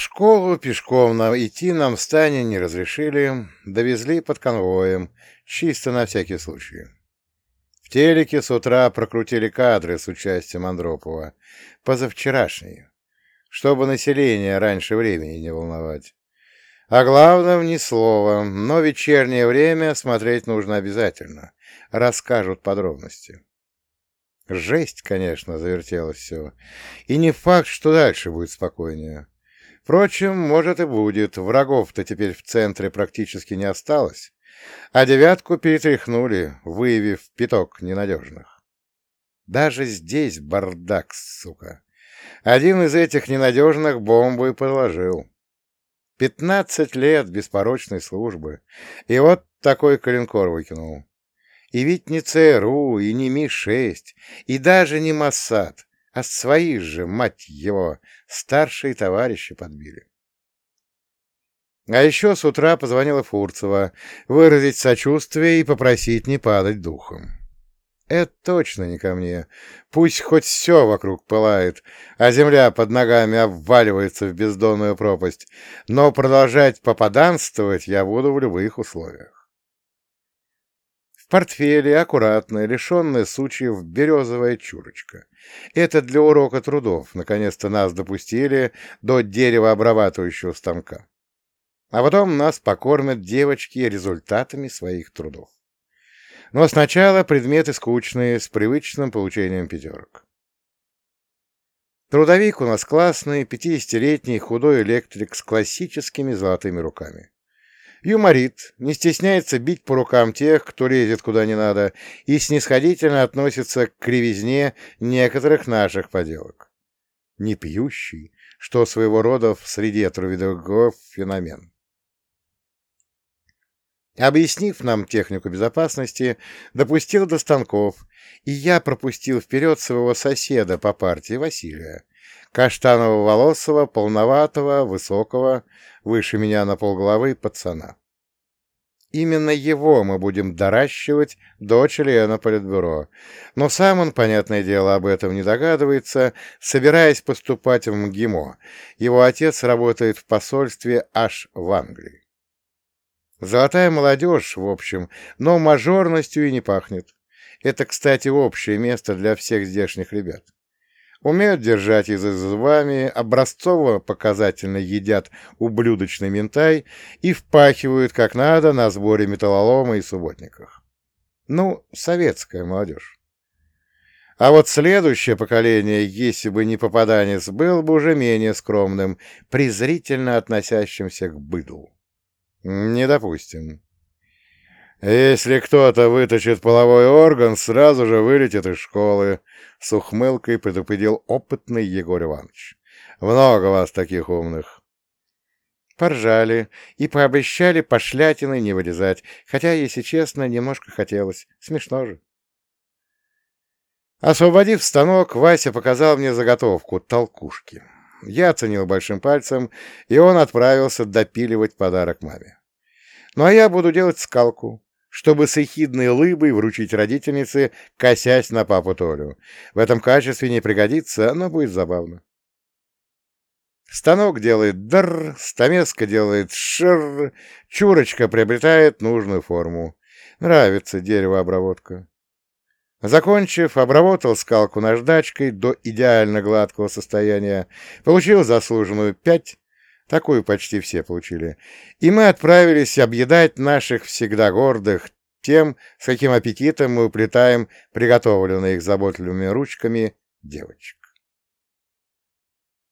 Школу пешком на идти нам в стане не разрешили, довезли под конвоем, чисто на всякий случай. В телеке с утра прокрутили кадры с участием Андропова, позавчерашние, чтобы население раньше времени не волновать. А главное, ни слова, но вечернее время смотреть нужно обязательно, расскажут подробности. Жесть, конечно, завертелось все. И не факт, что дальше будет спокойнее. Впрочем, может и будет. Врагов-то теперь в центре практически не осталось. А девятку перетряхнули, выявив пяток ненадежных. Даже здесь бардак, сука. Один из этих ненадежных бомбу и подложил. Пятнадцать лет беспорочной службы. И вот такой коленкор выкинул. И ведь не ЦРУ, и не Ми-6, и даже не Моссад, а свои же, мать его, старшие товарищи подбили. А еще с утра позвонила Фурцева выразить сочувствие и попросить не падать духом. Это точно не ко мне. Пусть хоть все вокруг пылает, а земля под ногами обваливается в бездонную пропасть, но продолжать попаданствовать я буду в любых условиях портфеле аккуратная, лишенная сучьев березовая чурочка. Это для урока трудов. Наконец-то нас допустили до деревообрабатывающего станка. А потом нас покормят девочки результатами своих трудов. Но сначала предметы скучные, с привычным получением пятерок. Трудовик у нас классный, пятидесятилетний худой электрик с классическими золотыми руками. Юморит, не стесняется бить по рукам тех, кто лезет куда не надо, и снисходительно относится к кривизне некоторых наших поделок. Не пьющий, что своего рода в среде трудовиков феномен. Объяснив нам технику безопасности, допустил до станков, и я пропустил вперед своего соседа по партии Василия, каштаново-волосого, полноватого, высокого, выше меня на полголовы пацана. Именно его мы будем доращивать до члена Политбюро. Но сам он, понятное дело, об этом не догадывается, собираясь поступать в МГИМО. Его отец работает в посольстве аж в Англии. Золотая молодежь, в общем, но мажорностью и не пахнет. Это, кстати, общее место для всех здешних ребят умеют держать язык зубами, образцово-показательно едят ублюдочный ментай и впахивают как надо на сборе металлолома и субботниках. Ну, советская молодежь. А вот следующее поколение, если бы не попаданец, был бы уже менее скромным, презрительно относящимся к быдлу. Не допустим. «Если кто-то вытащит половой орган, сразу же вылетит из школы», — с ухмылкой предупредил опытный Егор Иванович. «Много вас таких умных». Поржали и пообещали пошлятины не вырезать, хотя, если честно, немножко хотелось. Смешно же. Освободив станок, Вася показал мне заготовку — толкушки. Я оценил большим пальцем, и он отправился допиливать подарок маме. Ну а я буду делать скалку, чтобы с ехидной лыбой вручить родительнице, косясь на папу Толю. В этом качестве не пригодится, но будет забавно. Станок делает др, стамеска делает шр, чурочка приобретает нужную форму. Нравится деревообработка. Закончив, обработал скалку наждачкой до идеально гладкого состояния, получил заслуженную пять, Такую почти все получили. И мы отправились объедать наших всегда гордых тем, с каким аппетитом мы уплетаем приготовленные их заботливыми ручками девочек.